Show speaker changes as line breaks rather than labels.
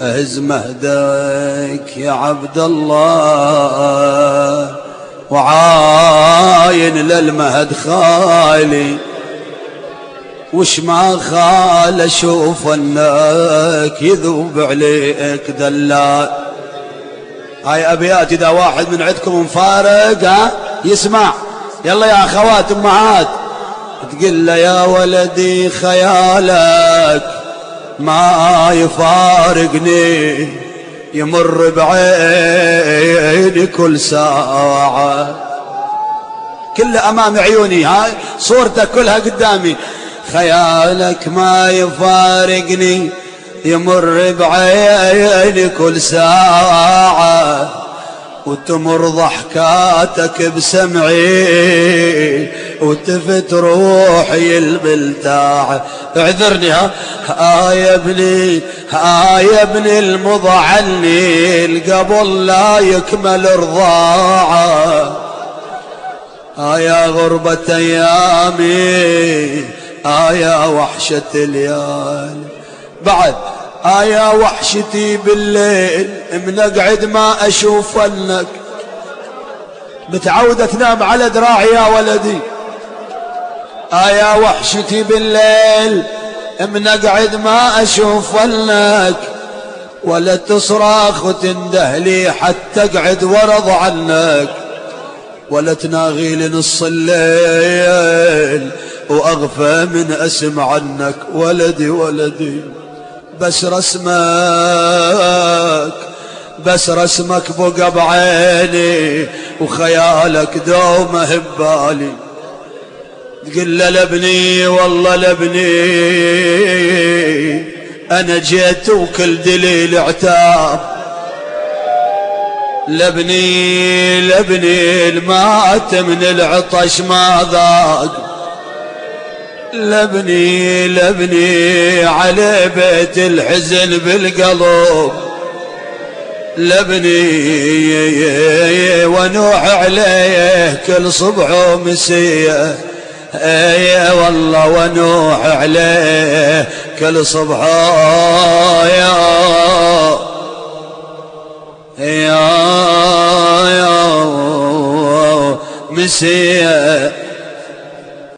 أهز مهدك يا عبد الله وعاين للمهد خالي. وش ما خال أشوف أنك يذوب عليك دلال. هاي ابيات إذا واحد من عندكم مفارق ها؟ يسمع. يلا يا أخوات أمهات تقول له يا ولدي خيالك. ما يفارقني يمر بعيني كل ساعة. كله أمام عيوني هاي صورتك كلها قدامي. خيالك ما يفارقني يمر بعيني كل ساعة. وتمر ضحكاتك بسمعي وتفت روحي الملتاع اعذرني ها. يا ابني يا ابني المضعني القبل لا يكمل رضاعه ها يا غربة أيامي ها يا وحشة الليالي. بعد يا وحشتي بالليل من اقعد ما أشوف انك متعودة تنام على دراعي يا ولدي. يا وحشتي بالليل من اقعد ما أشوف انك ولا تصرخ وتنده لي حتى أقعد ورض عنك. ولا تناغي لنص الليل وأغفى من أسمع عنك ولدي ولدي. بس رسمك بس رسمك بقى بعيني وخيالك دومه ببالي. تقول له لبني والله لبني أنا جيت وكل دليل اعتاب لبني لبني المات من العطش ما ذاق. لبني لبني على بيت الحزن بالقلب. لبني ونوح عليه كل صبح ومسيه أي والله ونوح عليه كل صبح. يا يا يا مسية.